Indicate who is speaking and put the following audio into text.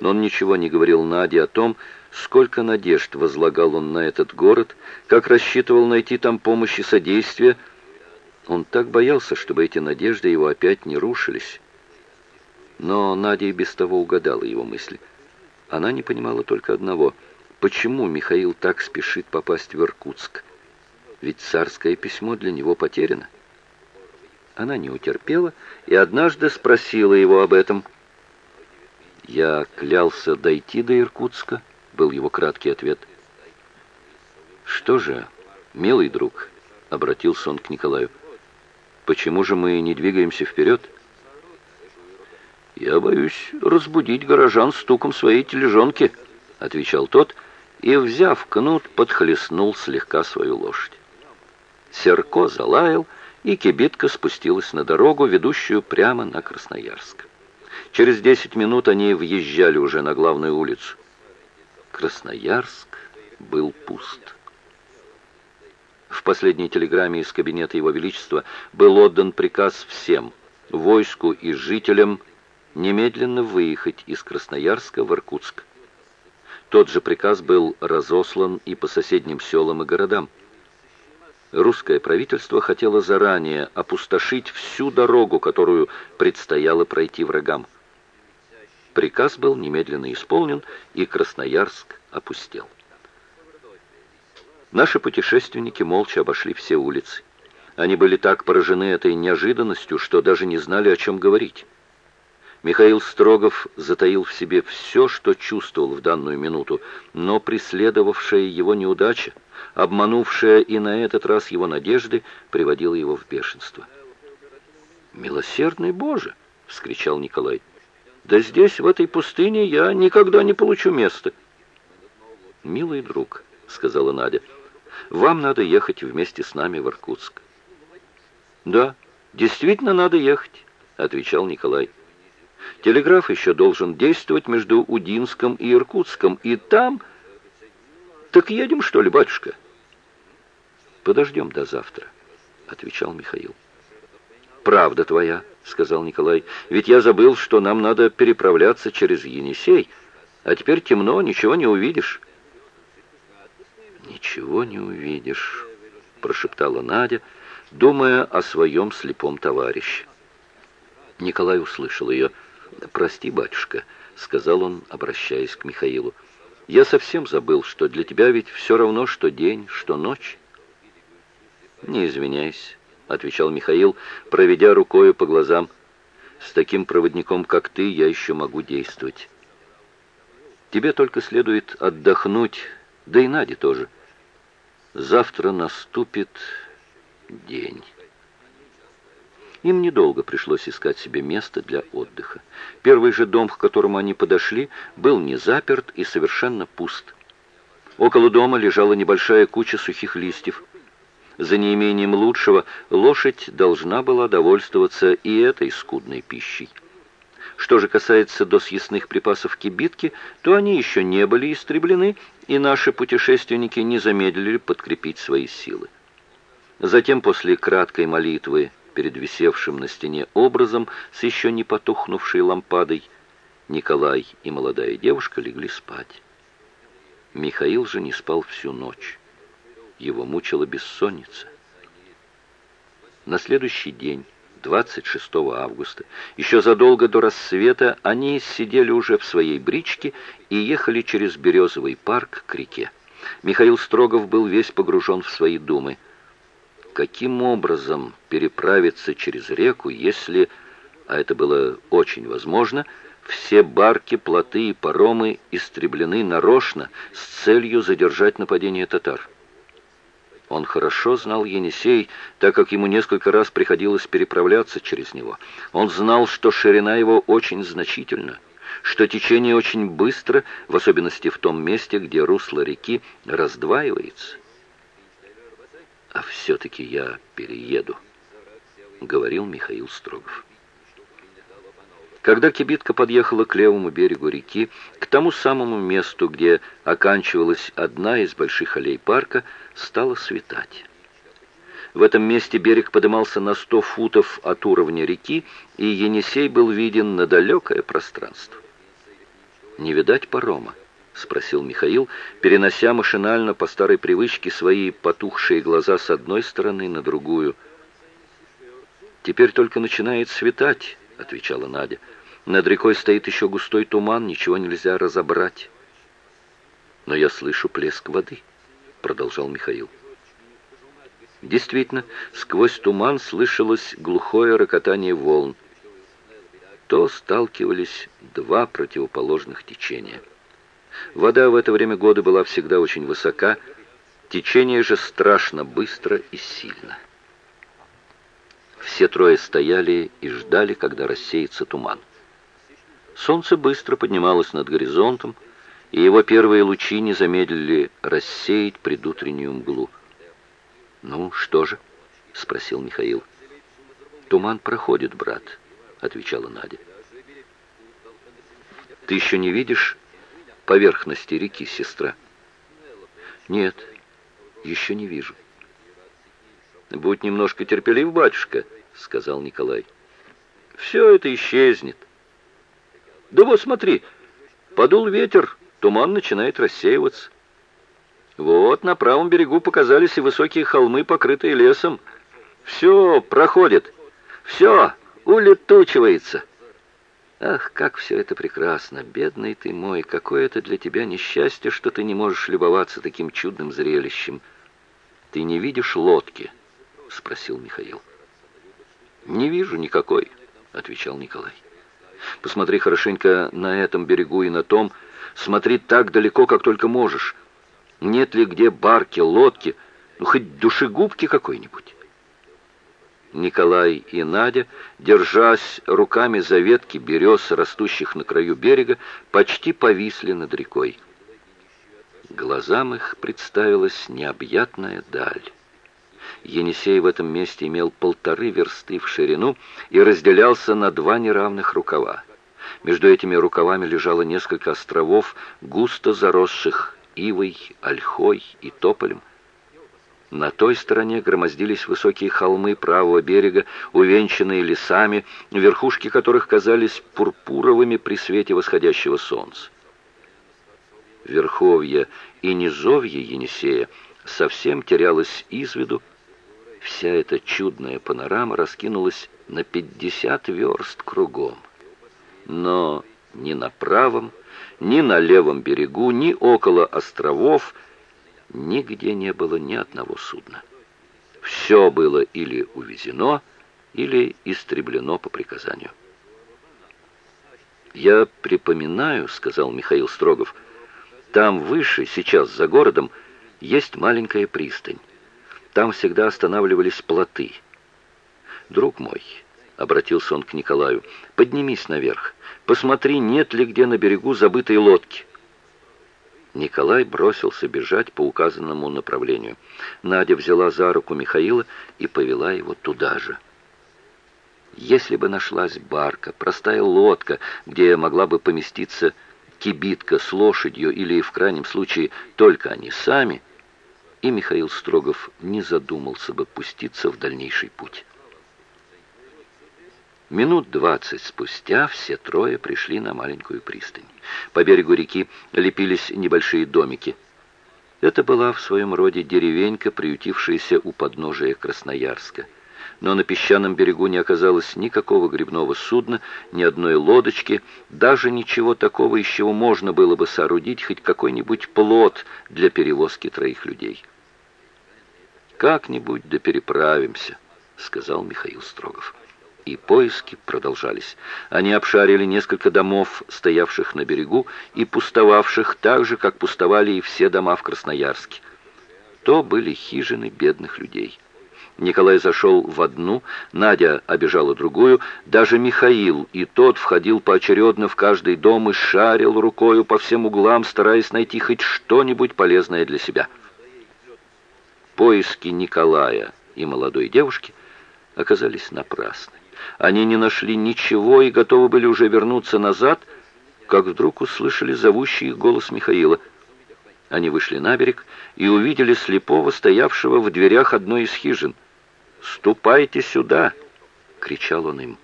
Speaker 1: но он ничего не говорил Наде о том, сколько надежд возлагал он на этот город, как рассчитывал найти там помощь и содействие. Он так боялся, чтобы эти надежды его опять не рушились. Но Надя и без того угадала его мысли. Она не понимала только одного — почему Михаил так спешит попасть в Иркутск? Ведь царское письмо для него потеряно. Она не утерпела и однажды спросила его об этом. «Я клялся дойти до Иркутска», — был его краткий ответ. «Что же, милый друг», — обратился он к Николаю, — «почему же мы не двигаемся вперед?» «Я боюсь разбудить горожан стуком своей тележонки», — отвечал тот, — и, взяв кнут, подхлестнул слегка свою лошадь. Серко залаял, и кибитка спустилась на дорогу, ведущую прямо на Красноярск. Через десять минут они въезжали уже на главную улицу. Красноярск был пуст. В последней телеграмме из кабинета Его Величества был отдан приказ всем, войску и жителям, немедленно выехать из Красноярска в Иркутск. Тот же приказ был разослан и по соседним селам и городам. Русское правительство хотело заранее опустошить всю дорогу, которую предстояло пройти врагам. Приказ был немедленно исполнен, и Красноярск опустел. Наши путешественники молча обошли все улицы. Они были так поражены этой неожиданностью, что даже не знали, о чем говорить. Михаил Строгов затаил в себе все, что чувствовал в данную минуту, но преследовавшая его неудача, обманувшая и на этот раз его надежды, приводила его в бешенство. «Милосердный Боже!» — вскричал Николай. «Да здесь, в этой пустыне, я никогда не получу места». «Милый друг», — сказала Надя, — «вам надо ехать вместе с нами в Иркутск». «Да, действительно надо ехать», — отвечал Николай. Телеграф еще должен действовать между Удинском и Иркутском, и там... Так едем, что ли, батюшка? Подождем до завтра, отвечал Михаил. Правда твоя, сказал Николай, ведь я забыл, что нам надо переправляться через Енисей, а теперь темно, ничего не увидишь. Ничего не увидишь, прошептала Надя, думая о своем слепом товарище. Николай услышал ее. «Прости, батюшка», — сказал он, обращаясь к Михаилу. «Я совсем забыл, что для тебя ведь все равно, что день, что ночь». «Не извиняйся», — отвечал Михаил, проведя рукою по глазам. «С таким проводником, как ты, я еще могу действовать. Тебе только следует отдохнуть, да и Наде тоже. Завтра наступит день». Им недолго пришлось искать себе место для отдыха. Первый же дом, к которому они подошли, был не заперт и совершенно пуст. Около дома лежала небольшая куча сухих листьев. За неимением лучшего лошадь должна была довольствоваться и этой скудной пищей. Что же касается досъестных припасов кибитки, то они еще не были истреблены, и наши путешественники не замедлили подкрепить свои силы. Затем, после краткой молитвы перед висевшим на стене образом с еще не потухнувшей лампадой, Николай и молодая девушка легли спать. Михаил же не спал всю ночь. Его мучила бессонница. На следующий день, 26 августа, еще задолго до рассвета, они сидели уже в своей бричке и ехали через Березовый парк к реке. Михаил Строгов был весь погружен в свои думы – каким образом переправиться через реку, если, а это было очень возможно, все барки, плоты и паромы истреблены нарочно с целью задержать нападение татар. Он хорошо знал Енисей, так как ему несколько раз приходилось переправляться через него. Он знал, что ширина его очень значительна, что течение очень быстро, в особенности в том месте, где русло реки раздваивается а все-таки я перееду», — говорил Михаил Строгов. Когда кибитка подъехала к левому берегу реки, к тому самому месту, где оканчивалась одна из больших аллей парка, стало светать. В этом месте берег подымался на сто футов от уровня реки, и Енисей был виден на далекое пространство. не видать парома?» — спросил Михаил, перенося машинально по старой привычке свои потухшие глаза с одной стороны на другую. «Теперь только начинает светать», — отвечала Надя. «Над рекой стоит еще густой туман, ничего нельзя разобрать». «Но я слышу плеск воды», — продолжал Михаил. Действительно, сквозь туман слышалось глухое рокотание волн. То сталкивались два противоположных течения. Вода в это время года была всегда очень высока, течение же страшно быстро и сильно. Все трое стояли и ждали, когда рассеется туман. Солнце быстро поднималось над горизонтом, и его первые лучи не замедлили рассеять предутреннюю мглу. «Ну, что же?» — спросил Михаил. «Туман проходит, брат», — отвечала Надя. «Ты еще не видишь поверхности реки, сестра?» «Нет, еще не вижу». «Будь немножко терпелив, батюшка», — сказал Николай. «Все это исчезнет». «Да вот смотри, подул ветер, туман начинает рассеиваться». Вот на правом берегу показались и высокие холмы, покрытые лесом. Все проходит, все улетучивается. Ах, как все это прекрасно! Бедный ты мой, какое это для тебя несчастье, что ты не можешь любоваться таким чудным зрелищем. Ты не видишь лодки? Спросил Михаил. Не вижу никакой, отвечал Николай. Посмотри хорошенько на этом берегу и на том. Смотри так далеко, как только можешь. Нет ли где барки, лодки, ну хоть душегубки какой-нибудь? Николай и Надя, держась руками за ветки берез, растущих на краю берега, почти повисли над рекой. Глазам их представилась необъятная даль. Енисей в этом месте имел полторы версты в ширину и разделялся на два неравных рукава. Между этими рукавами лежало несколько островов, густо заросших ивой, ольхой и тополем. На той стороне громоздились высокие холмы правого берега, увенчанные лесами, верхушки которых казались пурпуровыми при свете восходящего солнца. Верховье и низовье Енисея совсем терялось из виду. Вся эта чудная панорама раскинулась на пятьдесят верст кругом. Но ни на правом, ни на левом берегу, ни около островов нигде не было ни одного судна. Все было или увезено, или истреблено по приказанию. «Я припоминаю», — сказал Михаил Строгов, — «там выше, сейчас за городом, есть маленькая пристань. Там всегда останавливались плоты. Друг мой, обратился он к Николаю. «Поднимись наверх. Посмотри, нет ли где на берегу забытой лодки». Николай бросился бежать по указанному направлению. Надя взяла за руку Михаила и повела его туда же. Если бы нашлась барка, простая лодка, где могла бы поместиться кибитка с лошадью или, в крайнем случае, только они сами, и Михаил Строгов не задумался бы пуститься в дальнейший путь. Минут двадцать спустя все трое пришли на маленькую пристань. По берегу реки лепились небольшие домики. Это была в своем роде деревенька, приютившаяся у подножия Красноярска. Но на песчаном берегу не оказалось никакого грибного судна, ни одной лодочки, даже ничего такого, из чего можно было бы соорудить хоть какой-нибудь плот для перевозки троих людей. «Как-нибудь да переправимся», — сказал Михаил Строгов и поиски продолжались. Они обшарили несколько домов, стоявших на берегу и пустовавших так же, как пустовали и все дома в Красноярске. То были хижины бедных людей. Николай зашел в одну, Надя обижала другую, даже Михаил, и тот входил поочередно в каждый дом и шарил рукою по всем углам, стараясь найти хоть что-нибудь полезное для себя. Поиски Николая и молодой девушки оказались напрасны. Они не нашли ничего и готовы были уже вернуться назад, как вдруг услышали зовущий голос Михаила. Они вышли на берег и увидели слепого, стоявшего в дверях одной из хижин. «Ступайте сюда!» — кричал он им.